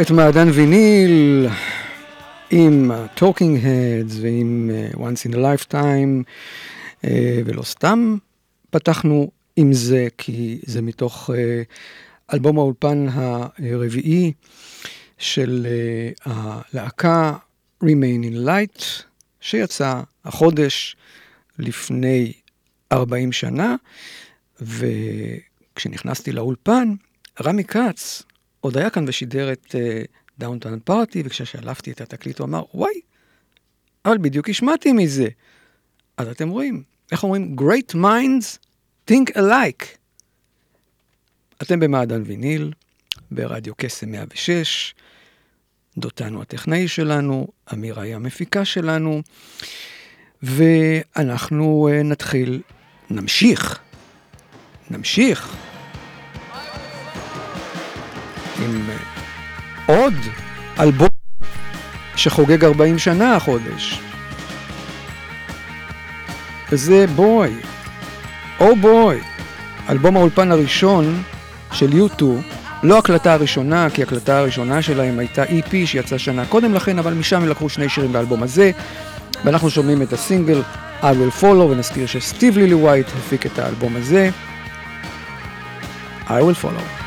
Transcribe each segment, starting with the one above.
את מעדן ויניל עם Talking הדס ועם אה, once in a lifetime, אה, ולא סתם פתחנו עם זה, כי זה מתוך אה, אלבום האולפן הרביעי של הלהקה Remain in Light, שיצא החודש לפני 40 שנה, וכשנכנסתי לאולפן, רמי כץ, עוד היה כאן ושידר את דאונטון uh, פארטי, וכששלפתי את התקליט הוא אמר, וואי, אבל בדיוק השמעתי מזה. אז אתם רואים, איך אומרים? Great minds think alike. אתם במעדן ויניל, ברדיו קסם 106, דותנו הטכנאי שלנו, אמירה היא המפיקה שלנו, ואנחנו uh, נתחיל, נמשיך, נמשיך עם עוד אלבום שחוגג 40 שנה החודש. וזה בוי, או בוי, אלבום האולפן הראשון של U2, לא הקלטה הראשונה, כי הקלטה הראשונה שלהם הייתה EP שיצאה שנה קודם לכן, אבל משם הם לקחו שני שירים באלבום הזה, ואנחנו שומעים את הסינגל I will follow, ונזכיר שסטיב לילי ווייט הפיק את האלבום הזה. I will follow.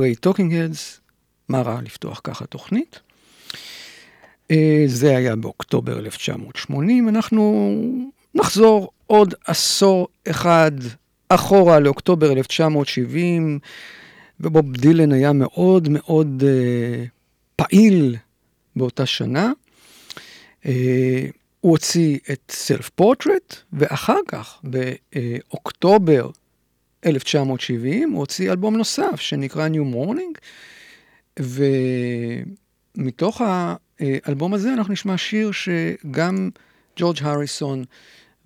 אחרי Talking Heads, מה רע לפתוח ככה תוכנית? אה, זה היה באוקטובר 1980, אנחנו נחזור עוד עשור אחד אחורה לאוקטובר 1970, ובוב דילן היה מאוד מאוד אה, פעיל באותה שנה. אה, הוא הוציא את Self Portrait, ואחר כך, באוקטובר 1970 הוא הוציא אלבום נוסף שנקרא New Morning, ומתוך האלבום הזה אנחנו נשמע שיר שגם ג'ורג' הריסון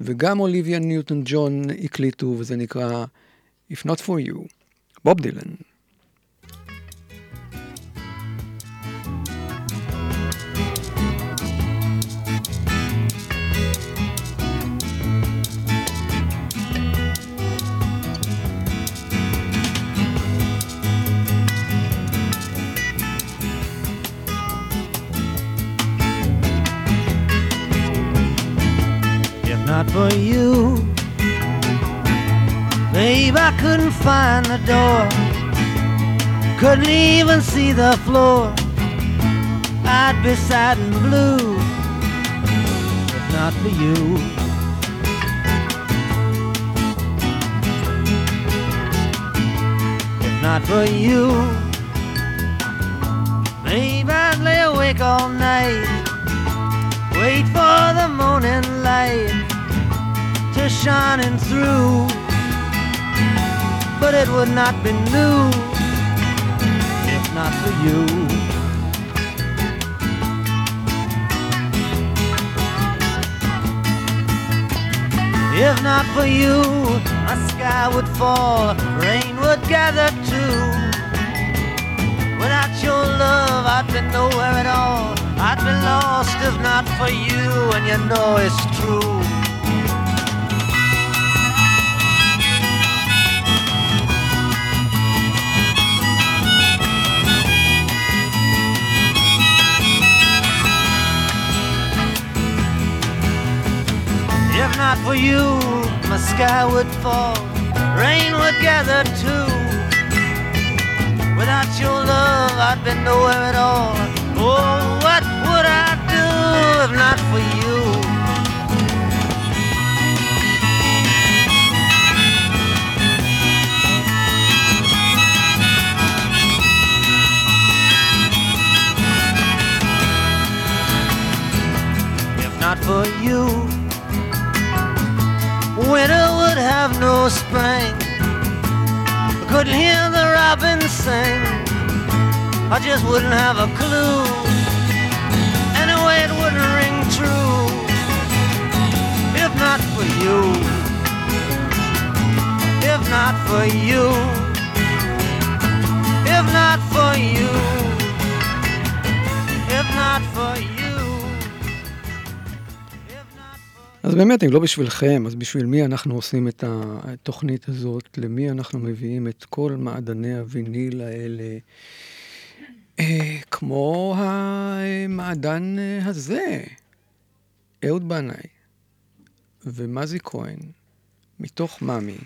וגם אוליביה ניוטון ג'ון הקליטו, וזה נקרא If Not For You, בוב דילן. Not for you. Babe, I couldn't find the door, couldn't even see the floor. I'd be sad and blue if not for you. If not for you, babe, I'd lay awake all night, wait for the morning light to shining through. But it would not be new if not for you. If not for you, my sky would fall, rain would gather too. Without your love, I'd be nowhere at all. I'd be lost if not for you, and you know it's true. For you, my sky would fall, rain would gather too. Without your love, I'd be nowhere at all. Oh, what I just wouldn't have a clue. Anyway, it wouldn't ring true. If not for you. If not for you. If not for you. If not for you. אז באמת, אם לא בשבילכם, אז בשביל מי אנחנו עושים את התוכנית הזאת? למי אנחנו מביאים את כל מעדני הוויניל האלה? אה, כמו המעדן אה, הזה, אהוד בנאי ומזי כהן, מתוך מאמי,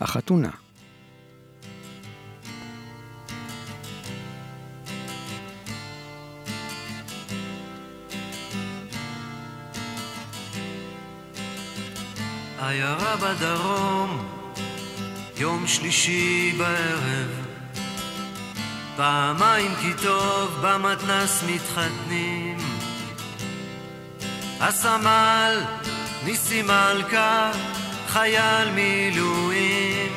החתונה. עיירה בדרום, יום שלישי בערב, פעמיים כי טוב במתנס מתחתנים. הסמל ניסי מלכה, חייל מילואים,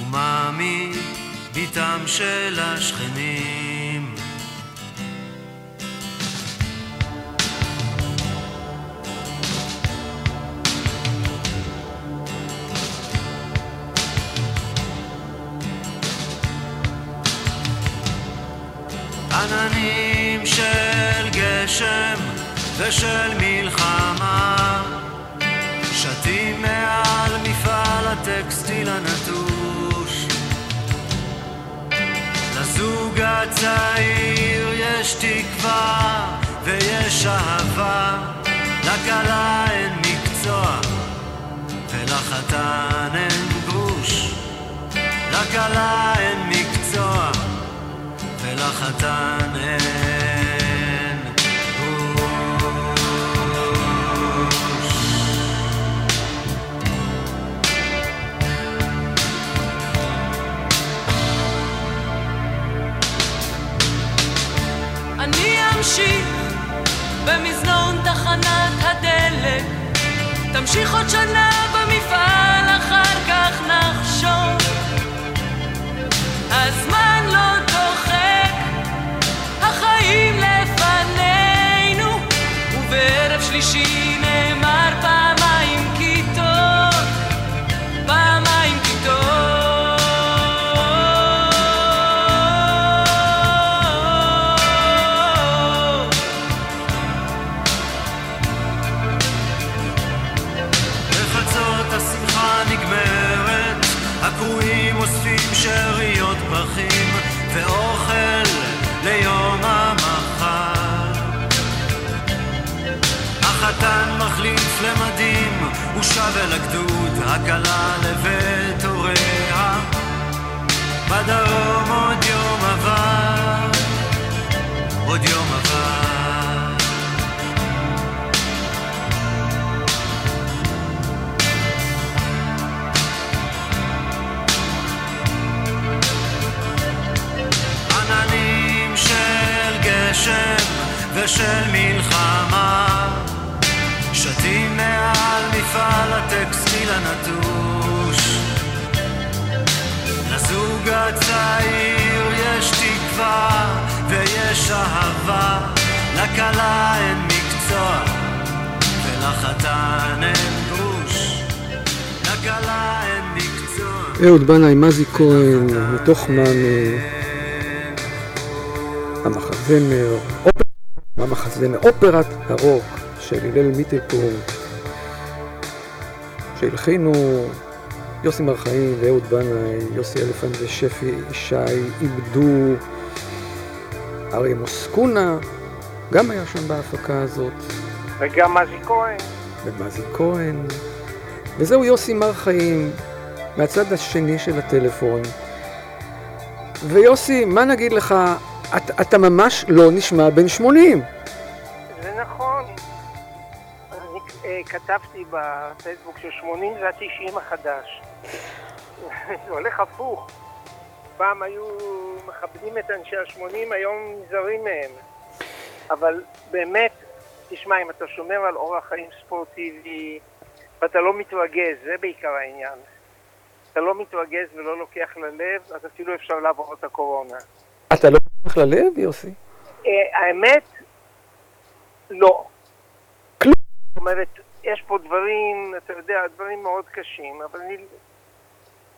ומאמי בתם של השכנים. ושל מלחמה. שתים מעל מפעל הטקסטיל הנטוש. לזוג הצעיר יש תקווה ויש אהבה. לכלה אין מקצוע ולחתן אין גרוש. לכלה אין מקצוע ולחתן אין אני אמשיך במזנון תחנת הדלק. תמשיך עוד שנה במפעל, אחר כך נחשוב. הזמן לא דוחק, החיים לפנינו ובערב שלישי מחליף למדים, הוא שב אל הגדוד, הקלה לבית הוריה. בדרום עוד יום עבר, עוד יום עבר. עננים של גשם ושל מלחמה שתים מעל מפעל הטקסטיל הנטוש. לזוג הצעיר יש תקווה ויש אהבה לכלה אין מקצוע ולחתן אין גרוש. לכלה אין מקצוע. אהוד בנאי, מזי כהן, מתוך מאנה, המחזמר. המחזמר, אופרת הרוק של הלל מיטלפור, שהלחינו יוסי מרחאים ואהוד בנאי, יוסי אלפנט ושפי ישי, איבדו אריה מוסקונה, גם היה שם בהפקה הזאת, וגם מזי כהן. ומזי כהן, וזהו יוסי מר חיים, מהצד השני של הטלפון. ויוסי, מה נגיד לך, אתה, אתה ממש לא נשמע בן 80. כתבתי בפייסבוק ש-80 זה ה-90 החדש. זה הולך הפוך. פעם היו מכבדים את אנשי ה-80, היום נזהרים מהם. אבל באמת, תשמע, אם אתה שומר על אורח חיים ספורטיבי ואתה לא מתרגז, זה בעיקר העניין. אתה לא מתרגז ולא לוקח ללב, אז אפילו אפשר לעבור את הקורונה. אתה לא הולך ללב, יוסי? אה, האמת, לא. כלום. זאת אומרת, יש פה דברים, אתה יודע, דברים מאוד קשים, אבל אני...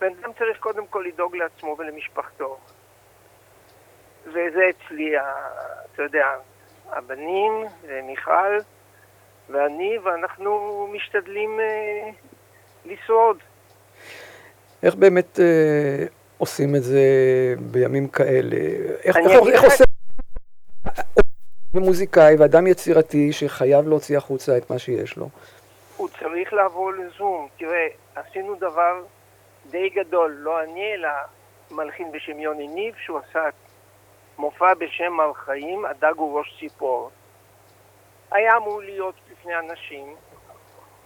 בן אדם צריך קודם כל לדאוג לעצמו ולמשפחתו. וזה אצלי, אתה יודע, הבנים, ומיכל, ואני, ואנחנו משתדלים אה, לשרוד. איך באמת אה, עושים את זה בימים כאלה? איך, איך, איך לך- עושה... ומוזיקאי ואדם יצירתי שחייב להוציא החוצה את מה שיש לו. הוא צריך לעבור לזום. תראה, עשינו דבר די גדול, לא אני, אלא מלחין בשם יוני ניב, שהוא עשה מופע בשם מר חיים, הדג הוא ראש ציפור. היה אמור להיות בפני אנשים,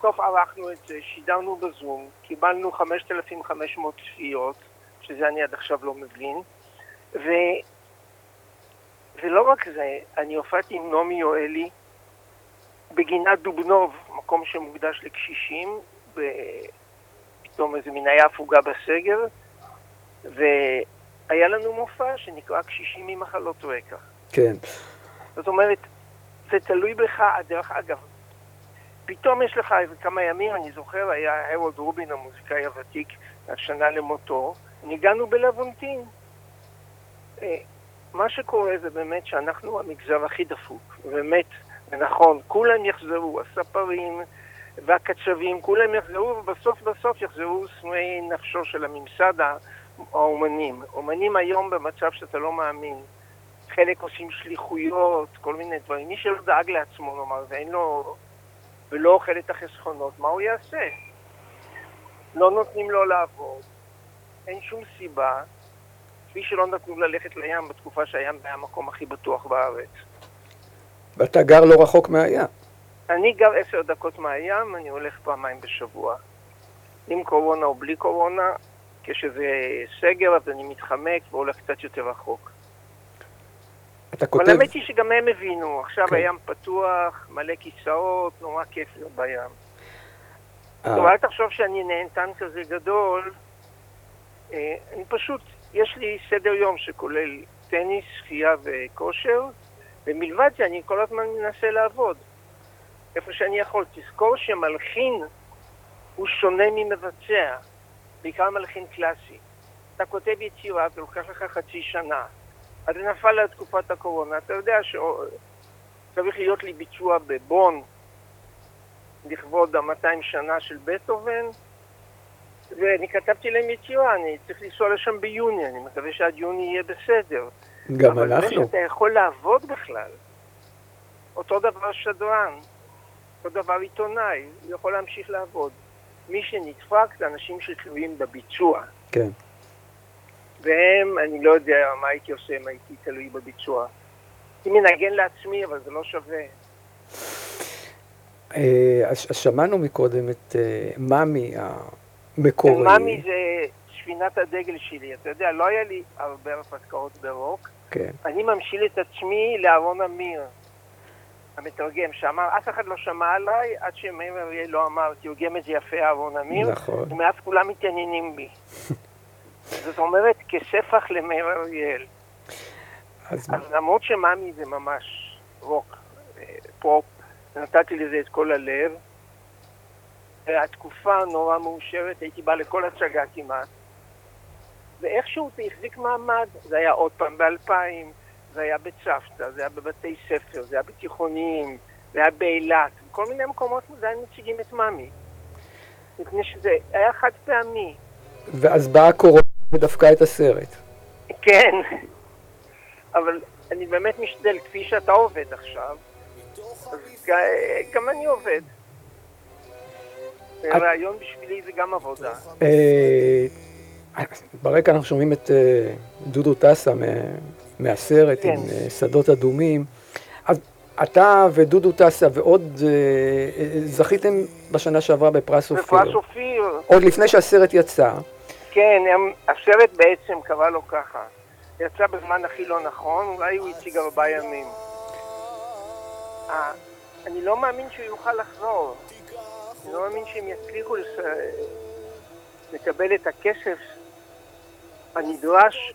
טוב ערכנו את זה, שידרנו בזום, קיבלנו 5,500 צפיות, שזה אני עד עכשיו לא מבין, ו... ולא רק זה, אני הופעתי עם נעמי יואלי בגינת דובנוב, מקום שמוקדש לקשישים, ופתאום איזה מין היה הפוגה בסגר, והיה לנו מופע שנקרא קשישים ממחלות רקע. כן. זאת אומרת, זה תלוי בך, דרך אגב, פתאום יש לך איזה כמה ימים, אני זוכר, היה הרולד רובין, המוזיקאי הוותיק, השנה למותו, ניגענו בלוונטין. אה, מה שקורה זה באמת שאנחנו המגזר הכי דפוק, באמת, ונכון, כולם יחזרו, הספרים והקצבים, כולם יחזרו, ובסוף בסוף יחזרו שנואי נפשו של הממסד האומנים. אומנים היום במצב שאתה לא מאמין. חלק עושים שליחויות, כל מיני דברים. מי שלא דאג לעצמו, נאמר, ואין לו... ולא אוכל את החסכונות, מה הוא יעשה? לא נותנים לו לעבוד, אין שום סיבה, כפי שלא נתנו ללכת לים בתקופה שהים היה המקום הכי בטוח בארץ. ואתה גר לא רחוק מהים. אני גר עשר דקות מהים, אני הולך פעמיים בשבוע. עם קורונה או בלי קורונה, כשזה סגר אז אני מתחמק והולך קצת יותר רחוק. אתה אבל כותב... האמת היא שגם הם הבינו, עכשיו כן. הים פתוח, מלא כיסאות, נורא כיף להיות בים. אה, טוב, אל תחשוב שאני נהנתן כזה גדול. אה, אני פשוט, יש לי סדר יום שכולל טניס, שחייה וכושר, ומלבד זה אני כל הזמן מנסה לעבוד. איפה שאני יכול. תזכור שמלחין הוא שונה ממבצע, בעיקר מלחין קלאסי. אתה כותב יצירה ולוקח לך חצי שנה. אז זה נפל על תקופת הקורונה. אתה יודע שצריך להיות לי ביצוע בבון לכבוד ה-200 שנה של בטהובן, ואני כתבתי להם יצירה, אני צריך לנסוע לשם ביוני, אני מקווה שעד יוני יהיה בסדר. גם אבל זה אנחנו. שאתה יכול לעבוד בכלל, אותו דבר שדרן. אותו דבר עיתונאי, הוא יכול להמשיך לעבוד. מי שנדפק זה אנשים שתלויים בביצוע. כן. והם, אני לא יודע מה הייתי עושה אם הייתי תלוי בביצוע. הייתי מנגן לעצמי, אבל זה לא שווה. אה, אז אז שמענו מקודם את אה, מאמי המקורי. מאמי זה ספינת הדגל שלי. אתה יודע, לא היה לי הרבה הרפתקאות ברוק. כן. אני ממשיל את עצמי לאהרון אמיר, המתרגם, שאמר, אף אחד לא שמע עליי עד שמאיר אריאל לא אמר, תרגם את זה יפה אהרון אמיר, נכון. ומאז כולם מתעניינים בי. זאת אומרת, כספח למאיר אריאל. אז אז למרות שמאמי זה ממש רוק, אה, פופ, נתתי לזה את כל הלב. והתקופה נורא מאושרת, הייתי בא לכל הצגה כמעט. ואיכשהו זה החזיק מעמד, זה היה עוד פעם באלפיים, זה היה בצוותא, זה היה בבתי ספר, זה היה בתיכוניים, זה היה באילת, בכל מיני מקומות עדיין מציגים את מאמי. מפני שזה היה חד פעמי. ואז באה הקורונה ודפקה את הסרט. כן, אבל אני באמת משתדל, כפי שאתה עובד עכשיו, אז גם אני עובד. רעיון בשבילי זה גם עבודה. ברקע אנחנו שומעים את אה, דודו טסה מה- מהסרט כן. עם אה, שדות אדומים. אז אתה ודודו טסה ועוד אה, זכיתם בשנה שעברה בפרס אופיר. בפרס אופיר, עוד לפני שהסרט יצא. כן, הם, הסרט בעצם קרא לו ככה. יצא בזמן הכי לא נכון, אולי הוא הציג ארבעה ימים. אה, אני לא מאמין שהוא יוכל לחזור. אני לא מאמין שהם יצליחו לס... לקבל את הכסף הנדרש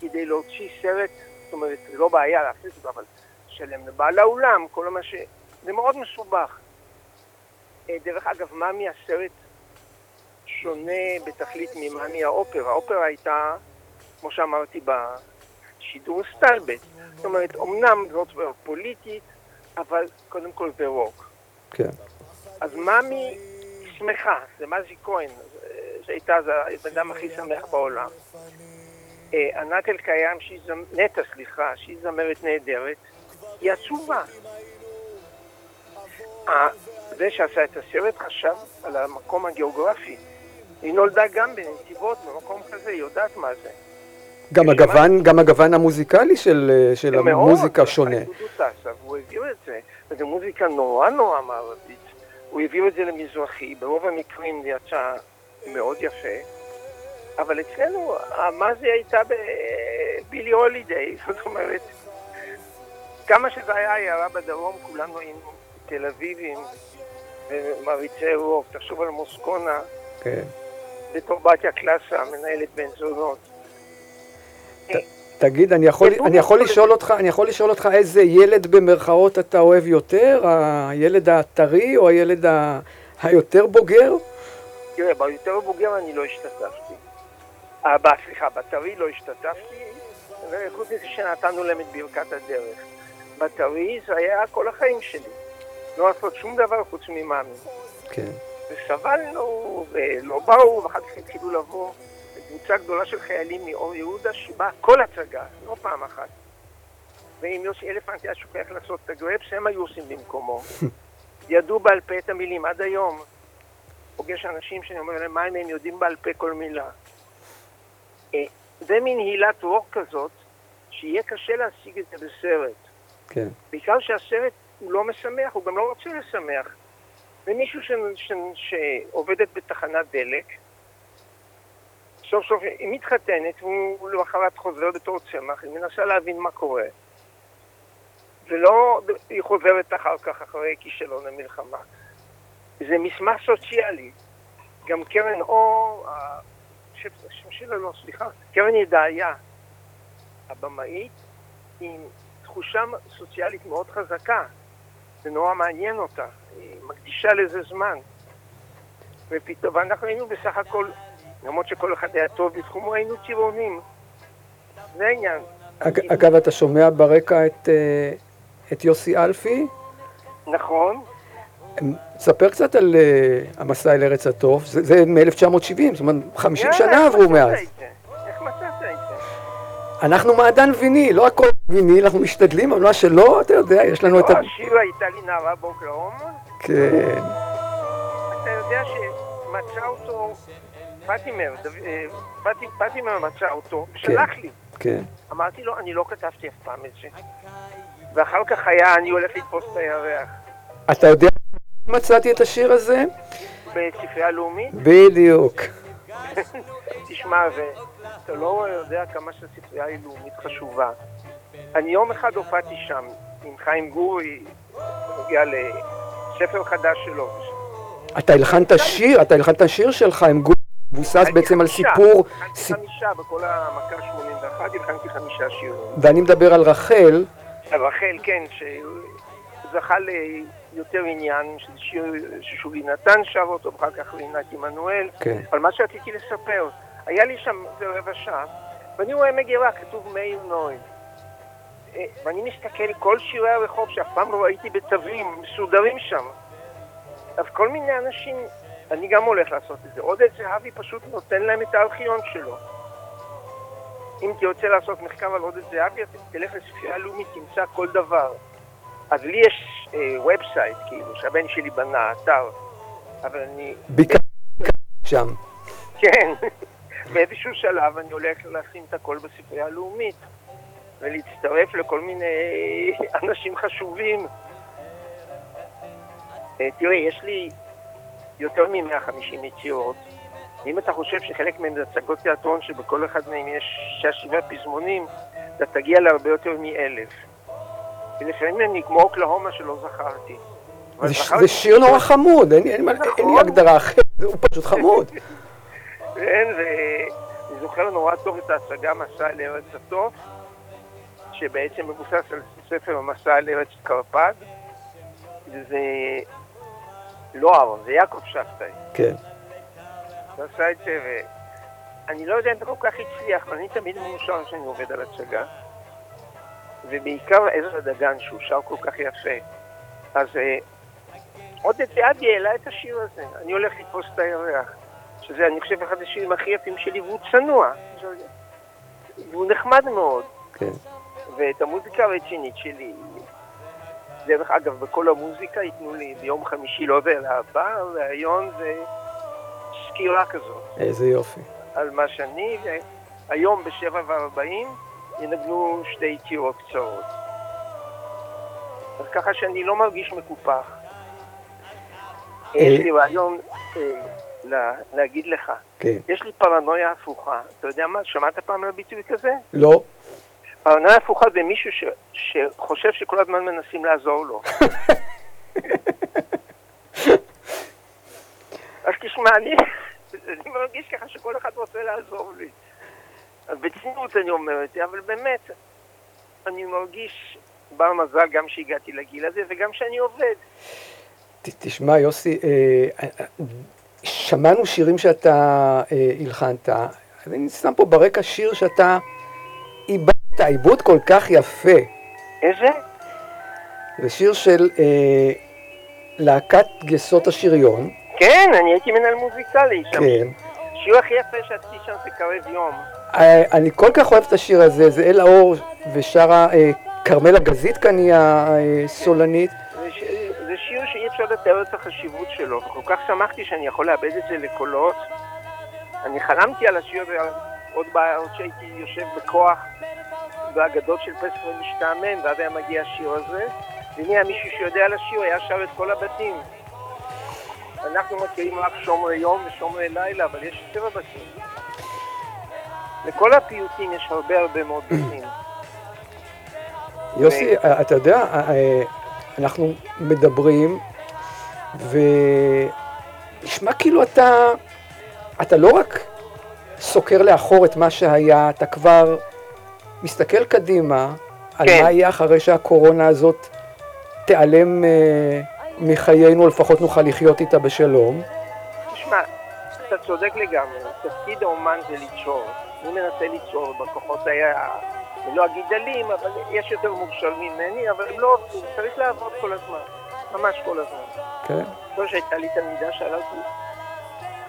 כדי להוציא סרט, זאת אומרת, זה לא בעיה להכניס אותו, אבל לשלם לבעל האולם, כל מה ש... זה מאוד מסובך. אה, דרך אגב, מאמי הסרט שונה בתכלית ממאמי האופרה. האופרה הייתה, כמו שאמרתי, בשידור סטלבט. זאת אומרת, אמנם זאת פוליטית, אבל קודם כל זה רוק. כן. אז מאמי שמחה, זה מזי כהן, זה הבן אדם הכי שמח בעולם. אה, ענת אלקיים. נטע, סליחה, שהיא זמרת נהדרת, היא עצובה. אה, זה שעשה את הסרט חשב על המקום הגיאוגרפי. היא נולדה גם בנתיבות, במקום כזה, היא יודעת מה זה. גם הגוון, גם הגוון המוזיקלי של, אה, של מאוד, המוזיקה אבל שונה. דודו טסה, והוא העביר את זה, וזו מוזיקה נורא נורא מערבית. הוא העביר את זה למזרחי, ברוב המקרים יצא מאוד יפה, אבל אצלנו המאזי הייתה בבילי הולידיי, זאת אומרת, כמה שזה היה עיירה בדרום, כולנו היינו תל אביבים ומעריצי רוק, תחשוב על מוסקונה, כן. בתור בתיה קלאסה, מנהלת בן זונות. תגיד, אני יכול, אני יכול לשאול אותך, אני יכול לשאול אותך איזה ילד במרכאות אתה אוהב יותר? הילד הטרי או הילד ה... היותר בוגר? תראה, ביותר בוגר אני לא השתתפתי. אה, סליחה, בטרי לא השתתפתי, וחוץ מזה שנתנו להם את ברכת הדרך. בטרי זה היה כל החיים שלי. לא לעשות שום דבר חוץ ממאמי. כן. וסבלנו, ולא באו, ואחר כך התחילו לבוא קבוצה גדולה של חיילים מאור יהודה, שבאה כל הצגה, לא פעם אחת. ואם יוסי אלפנט היה שוכח לעשות את הגרפס, הם היו עושים במקומו. ידעו בעל פה את המילים עד היום. פוגש אנשים שאני אומר להם, מה אם הם יודעים בעל פה כל מילה. אה, זה מין הילת רוק כזאת, שיהיה קשה להשיג את זה בסרט. כן. בעיקר שהסרט הוא לא משמח, הוא גם לא רוצה לשמח. ומישהו ש... ש... שעובדת בתחנת דלק, סוף סוף היא מתחתנת, והוא למחרת חוזר בתור צמח, היא מנסה להבין מה קורה. ולא, היא חוזרת אחר כך, אחרי כישלון המלחמה. זה מסמך סוציאלי. גם קרן אור, השם שלה לא, סליחה, קרן ידעיה, הבמאית, עם תחושה סוציאלית מאוד חזקה. זה נורא מעניין אותה, היא מקדישה לזה זמן. ופתאום, ואנחנו היינו בסך הכל, למרות שכל אחד היה טוב בתחומו, היינו טירונים. זה העניין. אג, אגב, אתה שומע ברקע את, אה, את יוסי אלפי? נכון, ספר קצת על אה, המסע אל ארץ הטוב, זה, זה מ-1970, זאת אומרת, 50 יאללה, שנה עברו מאז. איך מצאת את זה? אנחנו מעדן ויניל, לא הכל ויניל, אנחנו משתדלים, אבל מה שלא, אתה יודע, יש לנו את ה... לא, שירה הייתה לי נערה באוקלהומה? כן. אתה יודע שמצא אותו, פטימר, אה, פטי- פטימר מצא אותו, שלח לי. כן. אמרתי לו, אני לא כתבתי אף פעם את זה. ואחר כך היה, אני הולך לתפוס את הירח. אתה יודע, מצאתי את השיר הזה? בספרייה הלאומית, בדיוק. תשמע, ואתה לא יודע כמה שהספרייה היא לאומית חשובה. אני יום אחד הופעתי שם עם חיים גורי, בנוגע לספר חדש שלו. אתה הלחנת שיר, אתה הלחנת שיר של חיים גור, מבוסס בעצם על סיפור, סיפ- חמישה בכל המכה 81, הכנתי חמישה שירים. ואני מדבר על רחל, רחל, כן, שזכה ליותר עניין, שזה שיר ששולי נתן שר אותו, ואחר כך רינת עמנואל. כן. אבל מה שרציתי לספר, היה לי שם איזה רבע שעה, ואני רואה מגירה, כתוב מאיר נוי. אה, ואני מסתכל, כל שירי הרחוב שאף פעם לא ראיתי בתווים, מסודרים שם. אז כל מיני אנשים, אני גם הולך לעשות את זה. עודד זהבי פשוט נותן להם את הארכיון שלו. אם תרצה לעשות מחקר על עודד זהבי, תלך לספרייה הלאומית, תמצא כל דבר. אז לי יש ובסייט, כאילו, שהבן שלי בנה, אתר, אבל אני, ביקרתי שם. כן, באיזשהו שלב אני הולך לשים את הכל בספרייה הלאומית, ולהצטרף לכל מיני אנשים חשובים. אה, תראה, יש לי יותר מ-150 יצירות. אם אתה חושב שחלק מהם זה הצגות תיאטרון שבכל אחד מהם יש שישה שבעה פזמונים, אתה תגיע להרבה יותר מאלף. ולפעמים אני כמו אוקלהומה שלא זכרתי. זה ש- זה שיר נורא חמוד, אין אין לי אין לי נכון. הגדרה אחרת, הוא פשוט חמוד. כן, ואני זוכר נורא טוב את ההצגה מסע אל ארץ התוף, שבעצם מבוסס על ספר המסע אל ארץ קרפד. זה לא אהרון, זה יעקב שבתאי. כן. הוא עשה את זה, ואני לא יודע אם זה כל כך הצליח, אבל אני תמיד מאושר כשאני עובד על הצגה. ובעיקר עזרא דגן, שהוא שר כל כך יפה. אז אה, עודד זהבי העלה את השיר הזה, אני הולך לתפוס את הירח. שזה, אני חושב, אחד השירים הכי יפים שלי, והוא צנוע. והוא נחמד מאוד. כן. ואת המוזיקה הרצינית שלי, דרך אגב, בכל המוזיקה ייתנו לי ביום חמישי, לא יודע, להבא, ראיון וסקירה כזאת איזה יופי. על מה שאני, והיום בשבע וארבעים ינגנו שתי יצירות קצרות. אז ככה שאני לא מרגיש מקופח. יש לי רעיון אה, לה- להגיד לך, כן. יש לי פרנויה הפוכה. אתה יודע מה, שמעת פעם על הביטוי כזה? לא. פרנויה הפוכה זה מישהו ש, שחושב שכל הזמן מנסים לעזור לו. אז תשמע, אני, אני מרגיש ככה שכל אחד רוצה לעזור לי. אז בצניעות אני אומר את זה, אבל באמת, אני מרגיש בר מזל גם שהגעתי לגיל הזה וגם שאני עובד. ת- תשמע, יוסי, אה, אה, שמענו שירים שאתה אה, הלחנת, אני שם פה ברקע שיר שאתה איבדת עיבוד כל כך יפה. איזה? זה שיר של אה, להקת גייסות השריון. כן, אני הייתי מנהל מוזיקלי שם. כן. השיר הכי יפה שעשיתי שם זה קרב יום. אה, אני כל כך אוהב את השיר הזה, זה אל האור ושרה אה, כרמלה גזית כאן היא הסולנית. זה, שיר שאי אפשר לתאר את החשיבות שלו, וכל כך שמחתי שאני יכול לאבד את זה לקולות. אני חלמתי על השיר הזה עוד בעוד שהייתי יושב בכוח באגדות של פסח ומשתעמם, ואז היה מגיע השיר הזה, והנה היה מישהו שיודע על השיר, היה שר את כל הבתים. אנחנו מכירים רק שומרי יום ושומרי לילה, אבל יש שבע בתים. לכל הפיוטים יש הרבה הרבה מאוד בתים. יוסי, אתה יודע, אה, אה, אנחנו מדברים, ונשמע כאילו אתה, אתה לא רק סוקר לאחור את מה שהיה, אתה כבר מסתכל קדימה על כן. מה יהיה אחרי שהקורונה הזאת תיעלם אה, מחיינו, לפחות נוכל לחיות איתה בשלום. תשמע, אתה צודק לגמרי, תפקיד האומן זה ליצור. אני מנסה ליצור בכוחות היה, אני לא אגיד דלים, אבל יש יותר מוכשרים ממני, אבל הם לא עובדים, צריך לעבוד כל הזמן, ממש כל הזמן. כן. זו שהייתה לי תלמידה, שאלה אותי,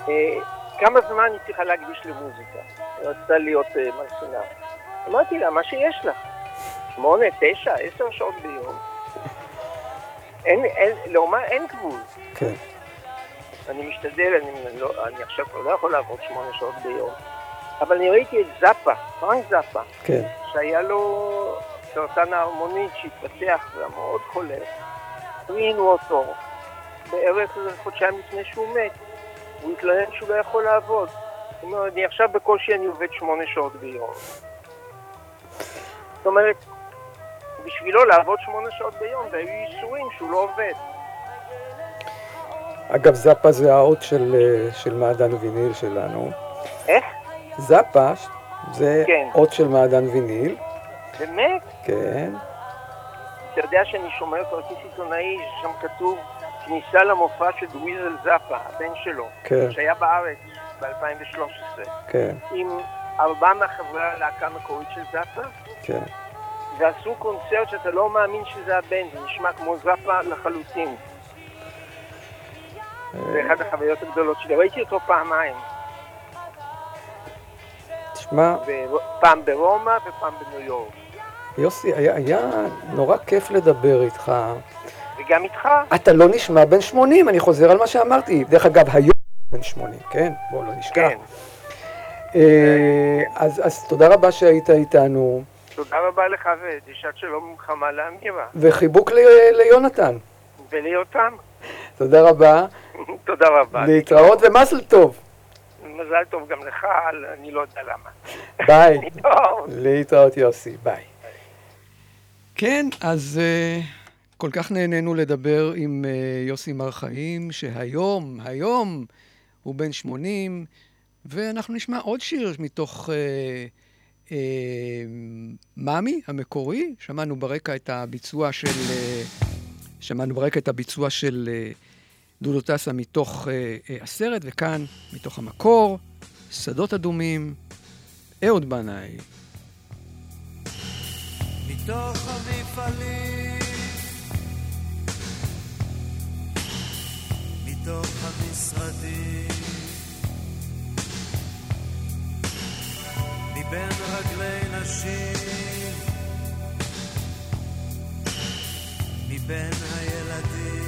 אה, כמה זמן היא צריכה להקדיש למוזיקה? היא רצתה להיות אה, מלחינה. אמרתי לה, מה שיש לך. שמונה, תשע, עשר שעות ביום. אין, אין, לאומה אין גבול. כן. אני משתדל, אני, לא, אני עכשיו לא יכול לעבוד שמונה שעות ביום. אבל אני ראיתי את זאפה, פרנק זאפה, כן. שהיה לו סרטן ההרמונית שהתפתח והיה מאוד חולה. ראינו אותו בערך חודשיים לפני שהוא מת. הוא התלונן שהוא לא יכול לעבוד. הוא אומר, אני עכשיו בקושי אני עובד שמונה שעות ביום. זאת אומרת, בשבילו לעבוד שמונה שעות ביום, והיו ייסורים שהוא לא עובד. אגב, זאפה זה האות של, אה, של מעדן ויניל שלנו. איך? זאפה זה כן. אות של מעדן ויניל, באמת? כן. אתה יודע שאני שומר כרטיס עיתונאי, ששם כתוב כניסה למופע של דוויזל זאפה, הבן שלו, כן. שהיה בארץ ב-2013, כן, עם ארבעה מהחברי הלהקה המקורית של זאפה, כן. ועשו קונצרט שאתה לא מאמין שזה הבן, זה נשמע כמו זאפה לחלוטין. זה אחת החוויות הגדולות שלי, ראיתי אותו פעמיים, תשמע, פעם ברומא ופעם בניו יורק, יוסי, היה, היה נורא כיף לדבר איתך. וגם איתך. אתה לא נשמע בן 80, אני חוזר על מה שאמרתי. דרך אגב, היום בן 80, כן? בוא לא נשכח. כן. אה, אז, אז תודה רבה שהיית איתנו, תודה רבה לך ודרישת שלום ומלחמה לאמירה, וחיבוק ל- ליונתן. וליותם. תודה רבה, תודה רבה. להתראות ומזל טוב. מזל טוב גם לך, אני לא יודע למה. ביי. להתראות. יוסי, ביי. כן, אז uh, כל כך נהנינו לדבר עם uh, יוסי מר חיים, שהיום, היום, הוא בן 80, ואנחנו נשמע עוד שיר מתוך uh, מאמי המקורי. שמענו ברקע את הביצוע של... Uh, שמענו ברקע את הביצוע של uh, דודו טסה מתוך הסרט, וכאן, מתוך המקור, שדות אדומים, אהוד בנאי. מתוך המפעלים, מתוך המשרדים, מבין רגלי נשים, מבין הילדים.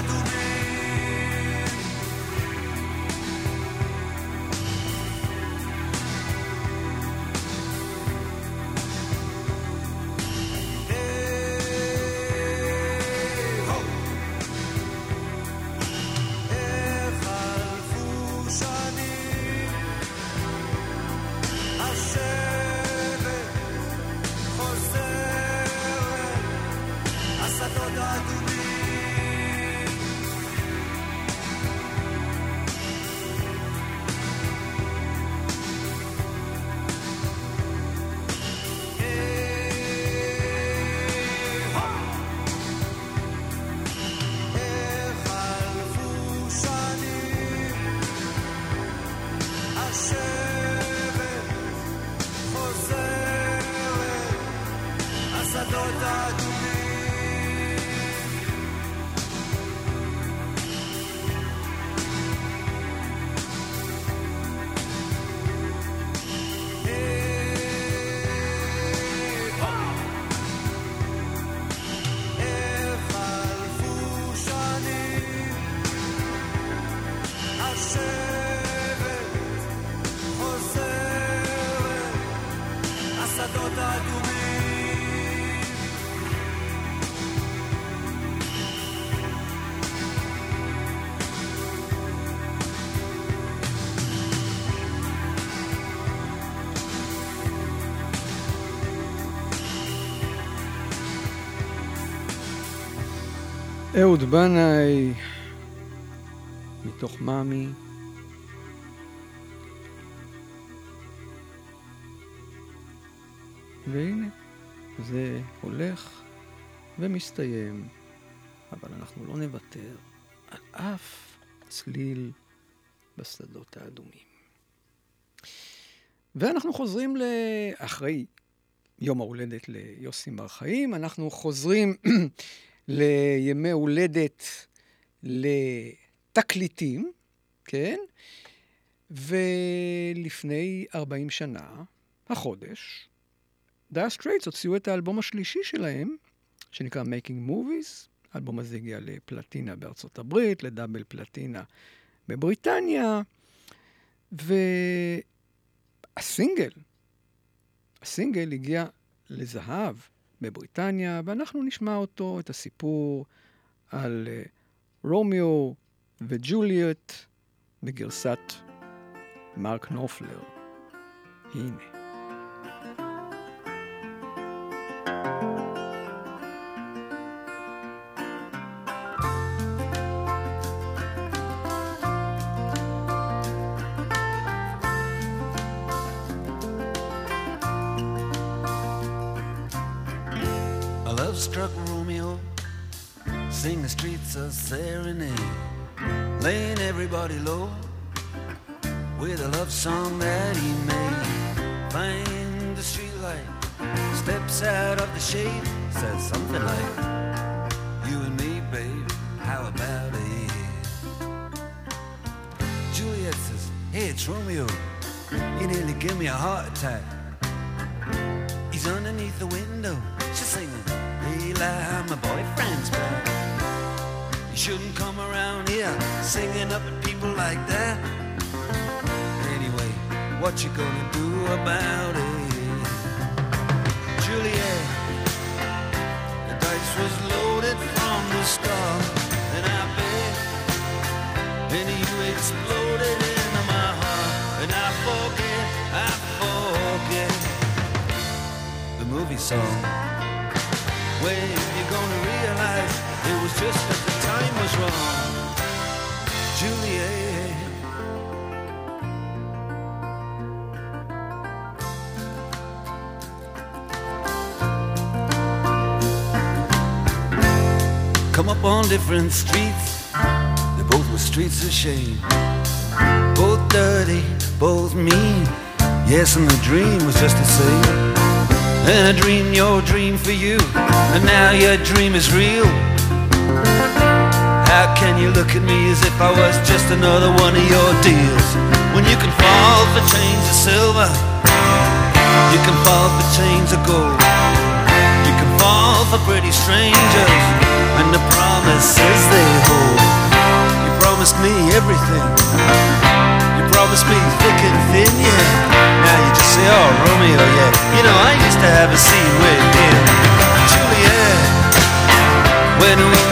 השדות האדומים. אהוד בנאי, מתוך מאמי. והנה, זה הולך ומסתיים, אבל אנחנו לא נוותר על אף צליל בשדות האדומים. ואנחנו חוזרים ל... יום ההולדת ליוסי מר חיים, אנחנו חוזרים לימי הולדת לתקליטים, כן? ולפני 40 שנה, החודש, Dire Straits הוציאו את האלבום השלישי שלהם, שנקרא Making Movies. האלבום הזה הגיע לפלטינה בארצות הברית, ל double פלטינה בבריטניה, והסינגל, הסינגל הגיע לזהב בבריטניה, ואנחנו נשמע אותו, את הסיפור על uh, רומיו וג'וליאט בגרסת מרק נופלר. הנה. Laying everybody low with a love song that he made. Find the streetlight, steps out of the shade, says something like, You and me, babe, how about it? Juliet says, Hey, it's Romeo. You nearly give me a heart attack. He's underneath the window. She's singing, Eli, my boyfriend's back. You shouldn't come around here singing up at people like that. Anyway, what you gonna do about it? Juliet, the dice was loaded from the start, and I bet, and you exploded into my heart, and I forget, I forget the movie song. When you're gonna realize it was just time was wrong. Juliet. Come up on different streets, they both were streets of shame. Both dirty, both mean. Yes, and the dream was just the same. And I dreamed your dream for you, and now your dream is real. Can you look at me as if I was just another one of your deals? When you can fall for chains of silver, you can fall for chains of gold. You can fall for pretty strangers, and the promises they hold. You promised me everything. You promised me thick and thin, yeah. Now you just say, oh, Romeo, yeah. You know, I used to have a scene with him. Juliet, when we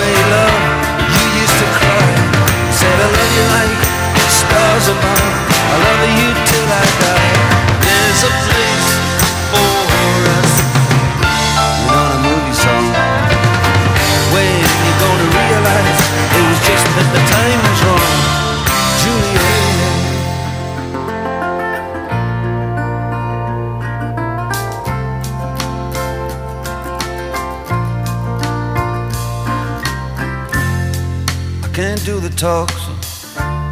stars above. I love you till I die. There's a place for us. You're not a movie song. When you gonna realize it was just that the time was wrong? Juliet. I can't do the talks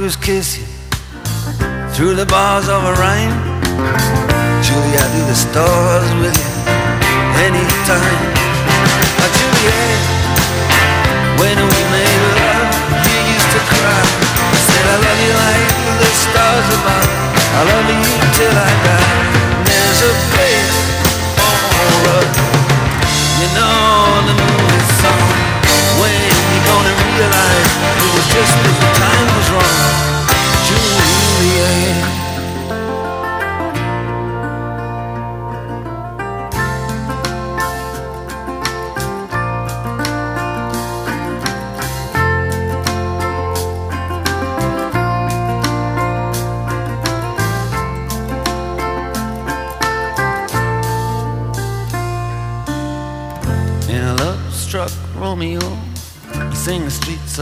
I is kiss you through the bars of a rhyme. Julie, I do the stars with you anytime. Oh, Juliet, when we made love, you used to cry. You said I love you like the stars above. I love you till I die. There's a place for us. You know the movie song. When you gonna realize it was just the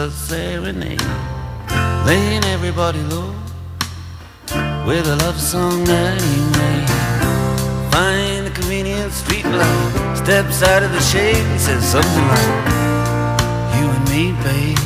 a serenade, laying everybody low with a love song that he made. Find a convenient street light, steps out of the shade, and says something like, "You and me, babe,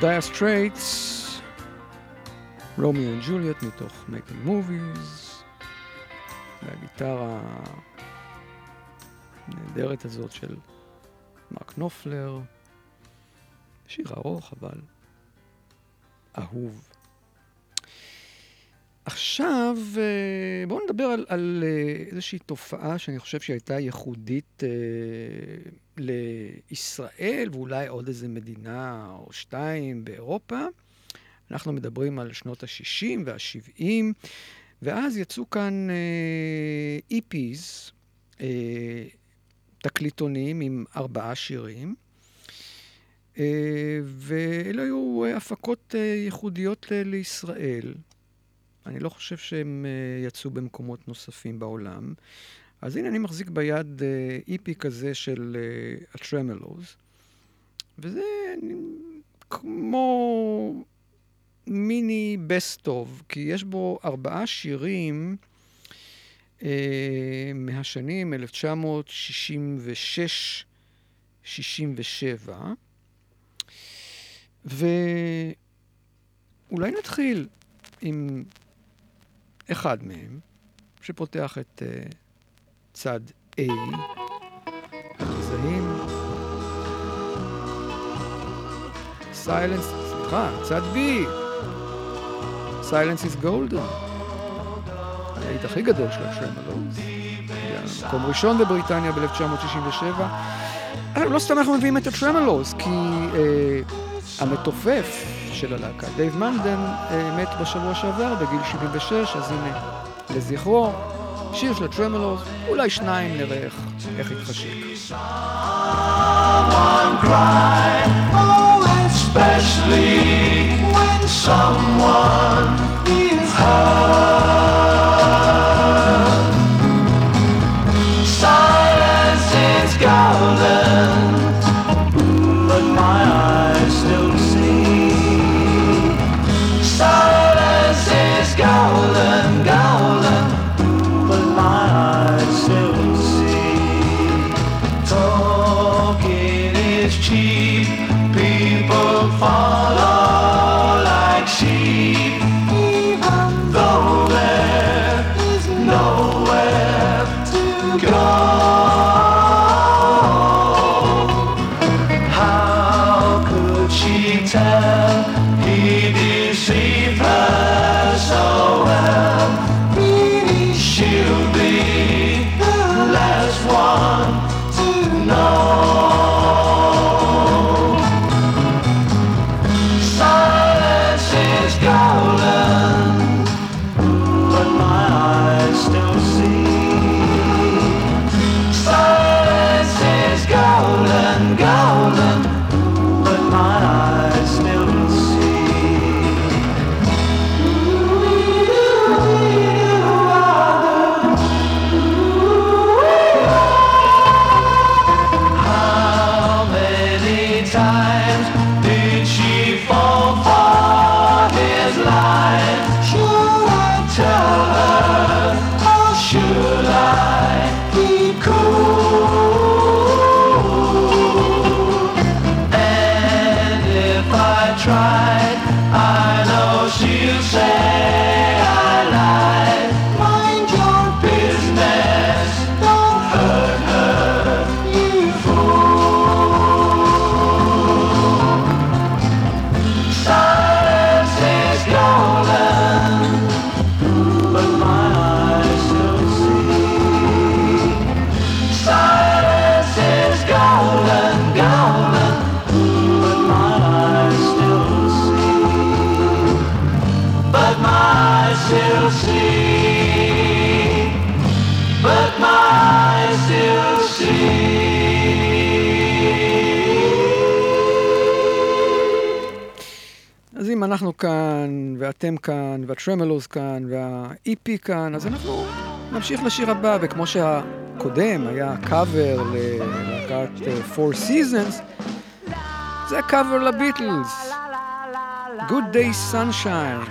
Dire Straits, Romeo and Juliet מתוך Making Movies, והגיטרה הנהדרת הזאת של מרק נופלר, שיר ארוך אבל אהוב. עכשיו אה, בואו נדבר על, על אה, איזושהי תופעה שאני חושב שהייתה ייחודית אה, לישראל ואולי עוד איזה מדינה או שתיים באירופה. אנחנו מדברים על שנות ה-60 וה-70, ואז יצאו כאן אה, EPs, אה, תקליטונים עם ארבעה שירים, אה, ואלה היו אה, הפקות אה, ייחודיות ל- לישראל. אני לא חושב שהם אה, יצאו במקומות נוספים בעולם. אז הנה אני מחזיק ביד אה, איפי כזה של אה, הטרמלוז, וזה אני- כמו מיני בסט טוב, כי יש בו ארבעה שירים אה, מהשנים 1966-67, ואולי נתחיל עם אחד מהם, שפותח את uh, צד A, מזהים. סיילנס, סליחה, צד B, סיילנס is golden. הלהיט הכי גדול של הטרמלוז. מקום ראשון בבריטניה ב-1967. אבל לא סתם אנחנו מביאים את הטרמלוז, כי אה, המתופף של הלהקה, דייב מנדן, אה, מת בשבוע שעבר בגיל 76, אז הנה, לזכרו, שיר של הטרמלוז, אולי שניים נראה איך, איך יתחשק. especially when someone is hurt. side. הסטם כאן, והטרמלוז כאן, והאיפי כאן, אז אנחנו נמשיך לשיר הבא, וכמו שהקודם היה קאבר ללהקת uh, Four Seasons, זה קאבר לביטלס, Good Day Sunshine.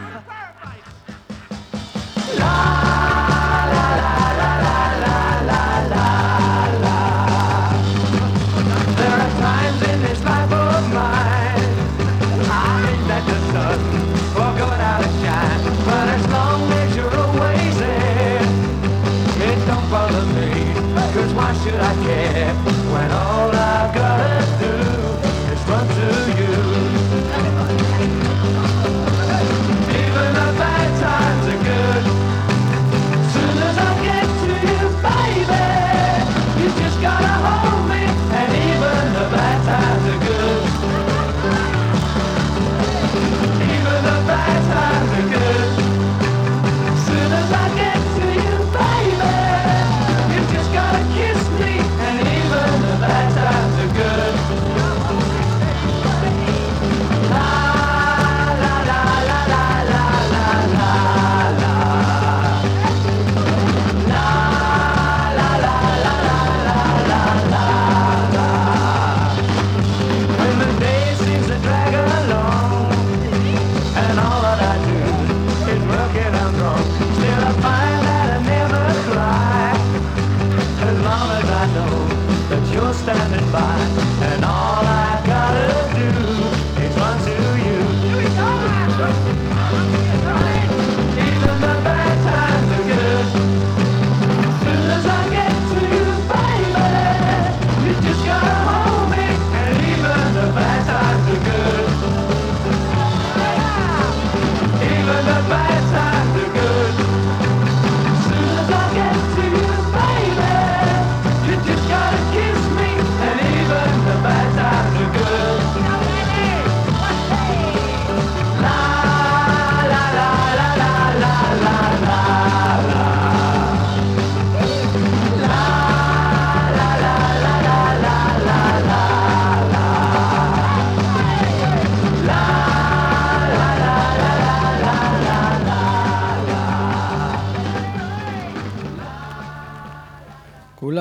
why should I care when all I've got?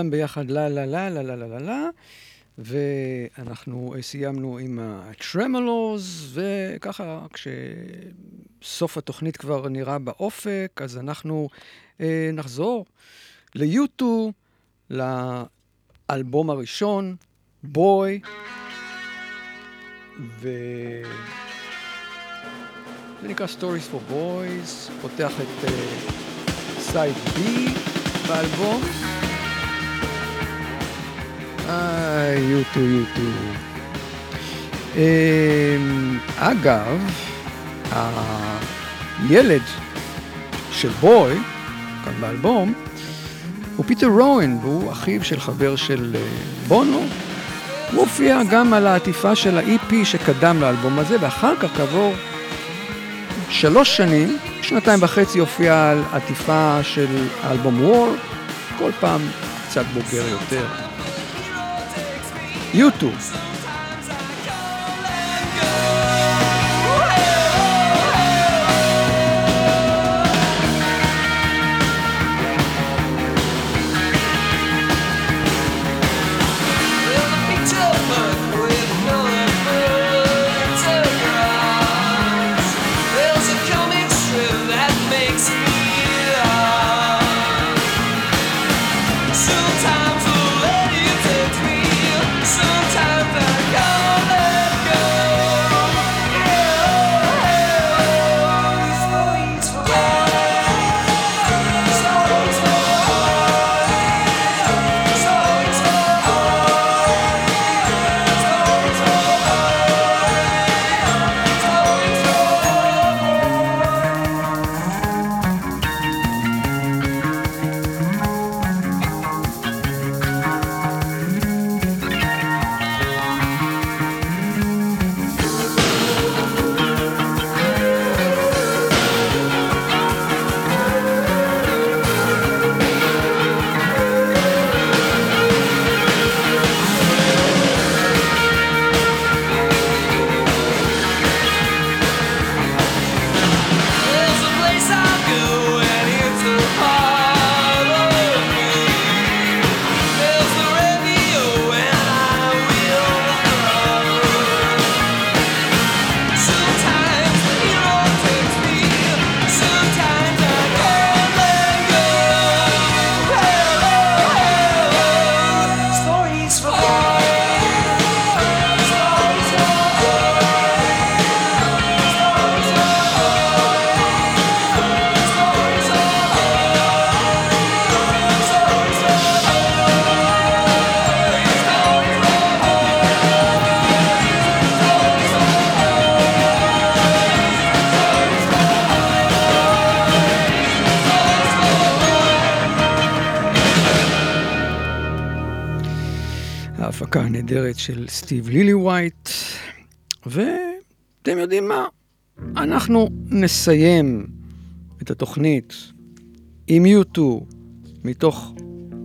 כולם ביחד לה לה לה לה לה לה לה לה, ואנחנו אה, סיימנו עם הטרמלוז, וככה כשסוף התוכנית כבר נראה באופק, אז אנחנו אה, נחזור ליוטו, לאלבום הראשון, בוי, ו... זה נקרא Stories for Boys, פותח את אה, סייד uh, B באלבום. אה, יוטיוב, יוטו. אמ, אגב, הילד של בוי, כאן באלבום, הוא פיטר רואן, והוא אחיו של חבר של אה, בונו. הוא הופיע גם על העטיפה של ה-EP שקדם לאלבום הזה, ואחר כך כעבור שלוש שנים, שנתיים וחצי הופיע על עטיפה של אלבום וור, כל פעם קצת בוגר יותר. יוטיוב. ההפקה הנהדרת של סטיב לילי ווייט, ואתם יודעים מה? אנחנו נסיים את התוכנית עם U2 מתוך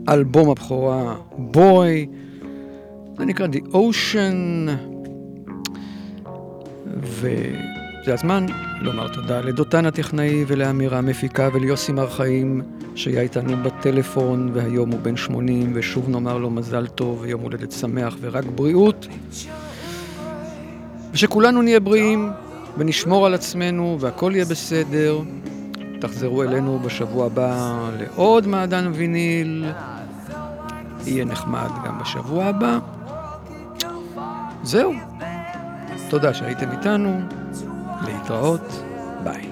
אלבום הבכורה בוי, זה נקרא The Ocean, וזה הזמן לומר תודה לדותן הטכנאי ולאמירה המפיקה וליוסי מר חיים שהיה איתנו בטלפון והיום הוא בן 80 ושוב נאמר לו מזל טוב ויום הולדת שמח ורק בריאות ושכולנו נהיה בריאים ונשמור על עצמנו והכל יהיה בסדר. תחזרו אלינו בשבוע הבא לעוד מעדן ויניל. יהיה נחמד גם בשבוע הבא. זהו. תודה שהייתם איתנו. להתראות. ביי.